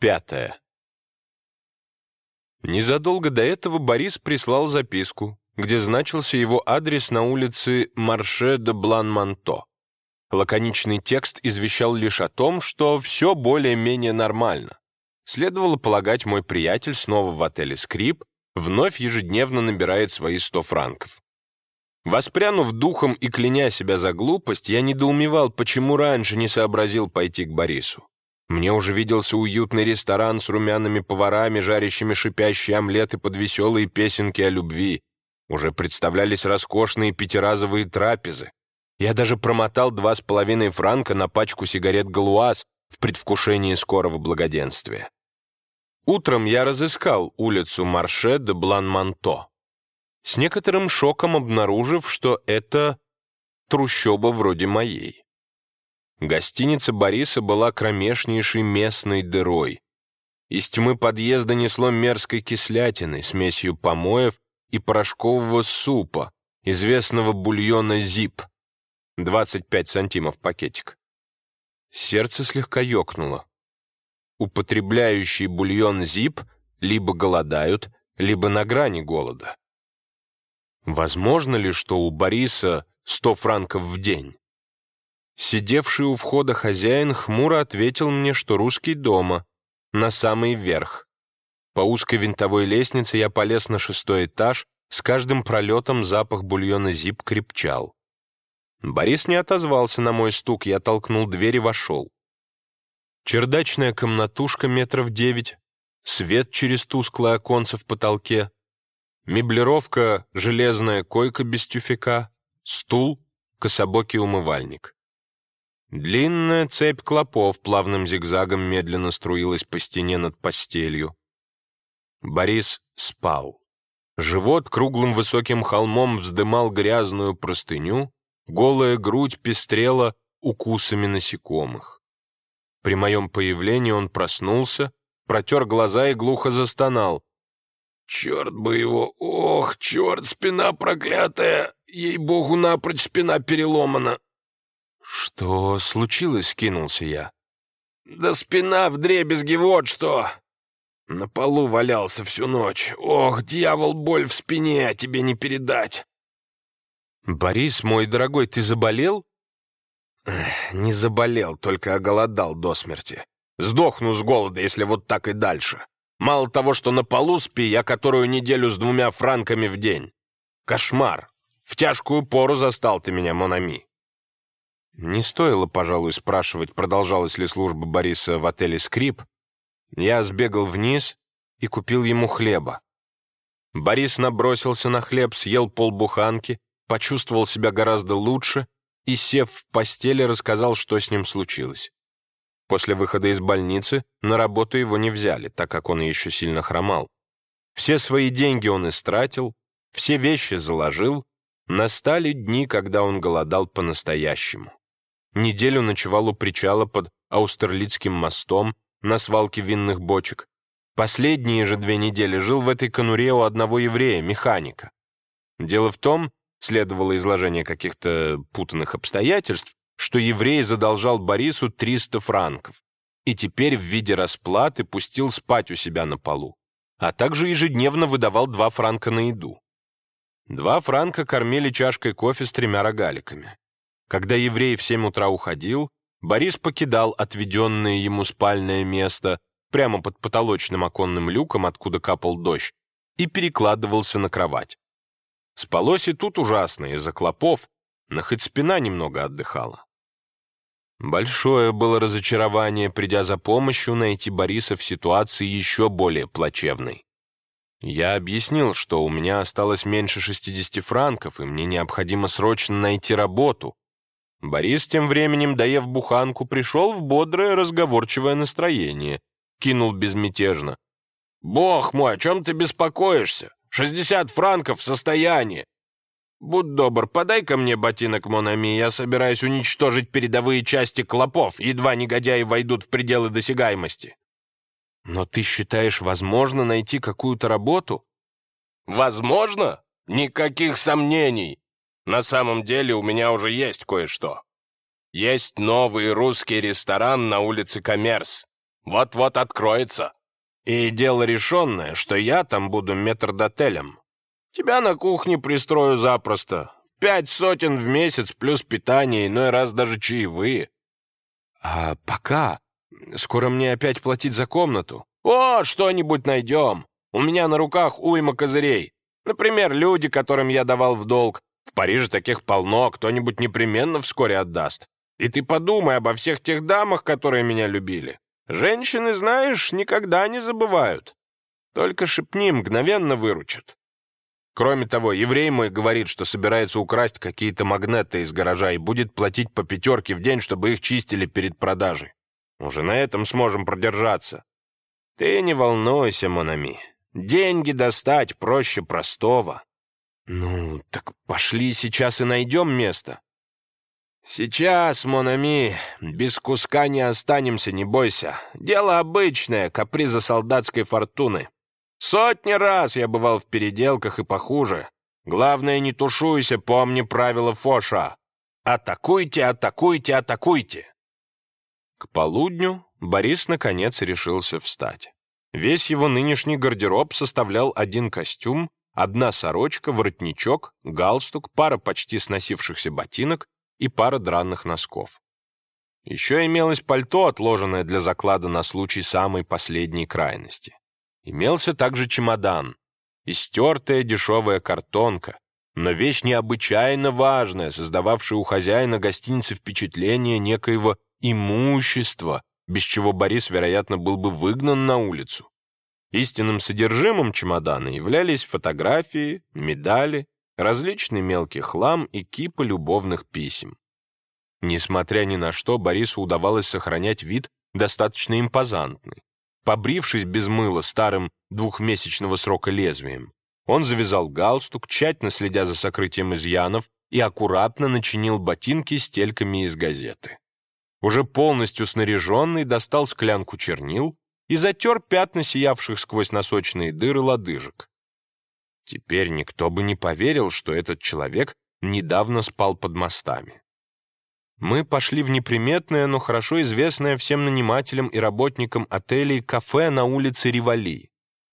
Пятое. Незадолго до этого Борис прислал записку, где значился его адрес на улице Марше де Блан-Манто. Лаконичный текст извещал лишь о том, что все более-менее нормально. Следовало полагать, мой приятель снова в отеле «Скрип» вновь ежедневно набирает свои сто франков. Воспрянув духом и кляня себя за глупость, я недоумевал, почему раньше не сообразил пойти к Борису. Мне уже виделся уютный ресторан с румяными поварами, жарящими шипящие омлеты под веселые песенки о любви. Уже представлялись роскошные пятиразовые трапезы. Я даже промотал два с половиной франка на пачку сигарет «Галуаз» в предвкушении скорого благоденствия. Утром я разыскал улицу Марше де Блан-Манто, с некоторым шоком обнаружив, что это трущоба вроде моей. Гостиница Бориса была кромешнейшей местной дырой. Из тьмы подъезда несло мерзкой кислятиной, смесью помоев и порошкового супа, известного бульона «Зип». 25 сантимов пакетик. Сердце слегка ёкнуло. Употребляющие бульон «Зип» либо голодают, либо на грани голода. Возможно ли, что у Бориса 100 франков в день? Сидевший у входа хозяин хмуро ответил мне, что русский дома, на самый верх. По узкой винтовой лестнице я полез на шестой этаж, с каждым пролетом запах бульона зип крепчал. Борис не отозвался на мой стук, я толкнул дверь и вошел. Чердачная комнатушка метров девять, свет через тусклое оконце в потолке, меблировка, железная койка без тюфяка, стул, кособокий умывальник. Длинная цепь клопов плавным зигзагом медленно струилась по стене над постелью. Борис спал. Живот круглым высоким холмом вздымал грязную простыню, голая грудь пестрела укусами насекомых. При моем появлении он проснулся, протер глаза и глухо застонал. «Черт бы его! Ох, черт, спина проклятая! Ей-богу, напрочь спина переломана!» «Что случилось?» — кинулся я. «Да спина в дребезги, вот что!» На полу валялся всю ночь. Ох, дьявол, боль в спине, а тебе не передать. «Борис, мой дорогой, ты заболел?» «Не заболел, только оголодал до смерти. Сдохну с голода, если вот так и дальше. Мало того, что на полу спи, я которую неделю с двумя франками в день. Кошмар. В тяжкую пору застал ты меня, Монами. Не стоило, пожалуй, спрашивать, продолжалась ли служба Бориса в отеле «Скрип». Я сбегал вниз и купил ему хлеба. Борис набросился на хлеб, съел полбуханки, почувствовал себя гораздо лучше и, сев в постели, рассказал, что с ним случилось. После выхода из больницы на работу его не взяли, так как он еще сильно хромал. Все свои деньги он истратил, все вещи заложил. Настали дни, когда он голодал по-настоящему. Неделю ночевал у причала под Аустерлицким мостом на свалке винных бочек. Последние же две недели жил в этой конуре у одного еврея, механика. Дело в том, следовало изложение каких-то путанных обстоятельств, что еврей задолжал Борису 300 франков и теперь в виде расплаты пустил спать у себя на полу, а также ежедневно выдавал 2 франка на еду. Два франка кормили чашкой кофе с тремя рогаликами. Когда еврей в семь утра уходил, Борис покидал отведенное ему спальное место прямо под потолочным оконным люком, откуда капал дождь, и перекладывался на кровать. Спалось и тут ужасно из-за клопов, но хоть спина немного отдыхала. Большое было разочарование, придя за помощью, найти Бориса в ситуации еще более плачевной. Я объяснил, что у меня осталось меньше 60 франков, и мне необходимо срочно найти работу, Борис тем временем, доев буханку, пришел в бодрое разговорчивое настроение. Кинул безмятежно. «Бог мой, о чем ты беспокоишься? Шестьдесят франков в состоянии. Будь добр, подай-ка мне ботинок Монами, я собираюсь уничтожить передовые части клопов, едва негодяи войдут в пределы досягаемости». «Но ты считаешь, возможно найти какую-то работу?» «Возможно? Никаких сомнений. На самом деле у меня уже есть кое-что. Есть новый русский ресторан на улице Коммерс. Вот-вот откроется. И дело решенное, что я там буду метрдотелем. Тебя на кухне пристрою запросто. Пять сотен в месяц плюс питание, иной раз даже чаевые. А пока? Скоро мне опять платить за комнату. О, что-нибудь найдем. У меня на руках уйма козырей. Например, люди, которым я давал в долг. В Париже таких полно, кто-нибудь непременно вскоре отдаст. И ты подумай обо всех тех дамах, которые меня любили. Женщины, знаешь, никогда не забывают. Только шепни, мгновенно выручат. Кроме того, еврей мой говорит, что собирается украсть какие-то магнеты из гаража и будет платить по пятерке в день, чтобы их чистили перед продажей. Уже на этом сможем продержаться. Ты не волнуйся, Монами. Деньги достать проще простого. Ну, так пошли сейчас и найдем место. «Сейчас, Монами, без куска не останемся, не бойся. Дело обычное, каприза солдатской фортуны. Сотни раз я бывал в переделках и похуже. Главное, не тушуйся, помни правила Фоша. Атакуйте, атакуйте, атакуйте!» К полудню Борис наконец решился встать. Весь его нынешний гардероб составлял один костюм, одна сорочка, воротничок, галстук, пара почти сносившихся ботинок и пара дранных носков. Еще имелось пальто, отложенное для заклада на случай самой последней крайности. Имелся также чемодан, истертая дешевая картонка, но вещь необычайно важная, создававшая у хозяина гостиницы впечатление некоего имущества, без чего Борис, вероятно, был бы выгнан на улицу. Истинным содержимым чемодана являлись фотографии, медали, различный мелкий хлам и кипы любовных писем. Несмотря ни на что, Борису удавалось сохранять вид достаточно импозантный. Побрившись без мыла старым двухмесячного срока лезвием, он завязал галстук, тщательно следя за сокрытием изъянов, и аккуратно начинил ботинки стельками из газеты. Уже полностью снаряженный достал склянку чернил и затер пятна сиявших сквозь носочные дыры лодыжек. Теперь никто бы не поверил, что этот человек недавно спал под мостами. Мы пошли в неприметное, но хорошо известное всем нанимателям и работникам отелей кафе на улице Ривали.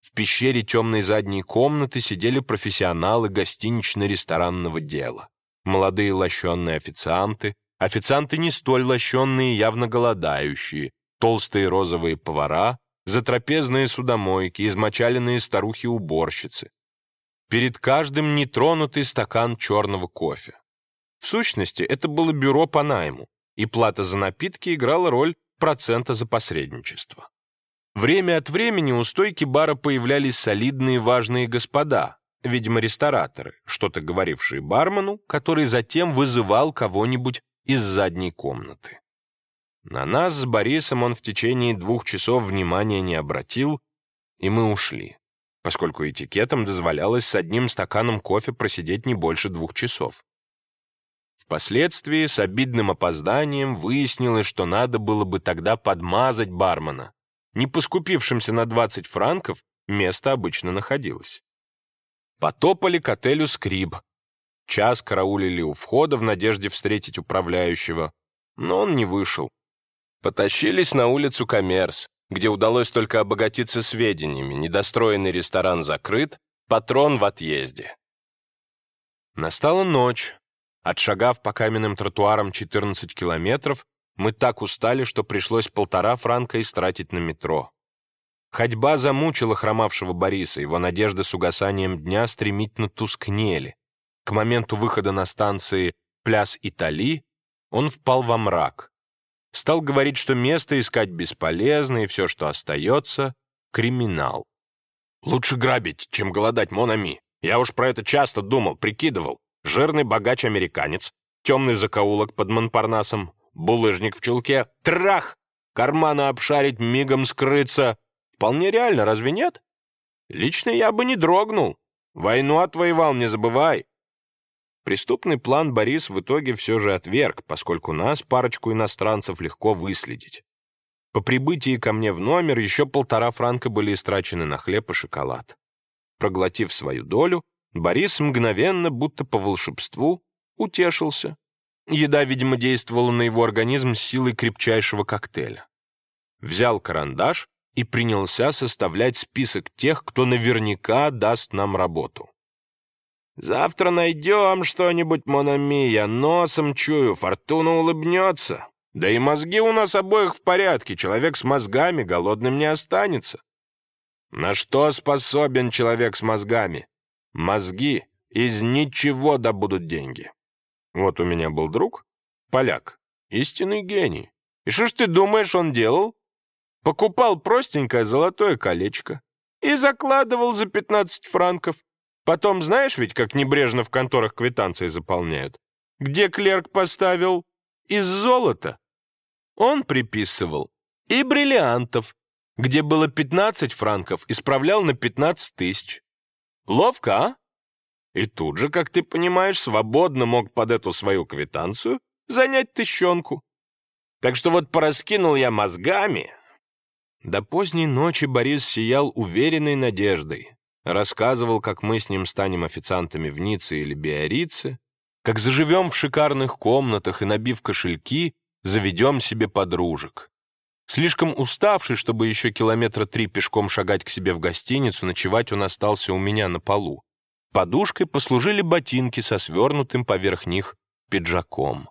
В пещере темной задней комнаты сидели профессионалы гостинично-ресторанного дела. Молодые лощенные официанты, официанты не столь лощенные, явно голодающие, толстые розовые повара, затрапезные судомойки, измочаленные старухи-уборщицы, Перед каждым нетронутый стакан черного кофе. В сущности, это было бюро по найму, и плата за напитки играла роль процента за посредничество. Время от времени у стойки бара появлялись солидные важные господа, видимо, рестораторы, что-то говорившие бармену, который затем вызывал кого-нибудь из задней комнаты. На нас с Борисом он в течение двух часов внимания не обратил, и мы ушли поскольку этикетом дозволялось с одним стаканом кофе просидеть не больше двух часов. Впоследствии с обидным опозданием выяснилось, что надо было бы тогда подмазать бармена. Не поскупившимся на 20 франков место обычно находилось. Потопали к отелю «Скриб». Час караулили у входа в надежде встретить управляющего, но он не вышел. Потащились на улицу Коммерс, где удалось только обогатиться сведениями, недостроенный ресторан закрыт, патрон в отъезде. Настала ночь. Отшагав по каменным тротуарам 14 километров, мы так устали, что пришлось полтора франка истратить на метро. Ходьба замучила хромавшего Бориса, его надежды с угасанием дня стремительно тускнели. К моменту выхода на станции «Пляс Итали» он впал во мрак. Стал говорить, что место искать бесполезно, и все, что остается — криминал. «Лучше грабить, чем голодать, Монами. Я уж про это часто думал, прикидывал. Жирный богач-американец, темный закоулок под Монпарнасом, булыжник в чулке, трах! Карманы обшарить, мигом скрыться. Вполне реально, разве нет? Лично я бы не дрогнул. Войну отвоевал, не забывай. Преступный план Борис в итоге все же отверг, поскольку нас, парочку иностранцев, легко выследить. По прибытии ко мне в номер еще полтора франка были истрачены на хлеб и шоколад. Проглотив свою долю, Борис мгновенно, будто по волшебству, утешился. Еда, видимо, действовала на его организм с силой крепчайшего коктейля. взял карандаш и принялся составлять список тех, кто наверняка даст нам работу. «Завтра найдем что-нибудь, Монами, я носом чую, фортуна улыбнется. Да и мозги у нас обоих в порядке, человек с мозгами голодным не останется». На что способен человек с мозгами? Мозги из ничего добудут деньги. Вот у меня был друг, поляк, истинный гений. И что ж ты думаешь, он делал? Покупал простенькое золотое колечко и закладывал за 15 франков. Потом знаешь ведь, как небрежно в конторах квитанции заполняют? Где клерк поставил? Из золота. Он приписывал и бриллиантов, где было 15 франков, исправлял на 15 тысяч. Ловко, а? И тут же, как ты понимаешь, свободно мог под эту свою квитанцию занять тыщенку. Так что вот пораскинул я мозгами. До поздней ночи Борис сиял уверенной надеждой. Рассказывал, как мы с ним станем официантами в Ницце или Биорице, как заживем в шикарных комнатах и, набив кошельки, заведем себе подружек. Слишком уставший, чтобы еще километра три пешком шагать к себе в гостиницу, ночевать он остался у меня на полу. Подушкой послужили ботинки со свернутым поверх них пиджаком.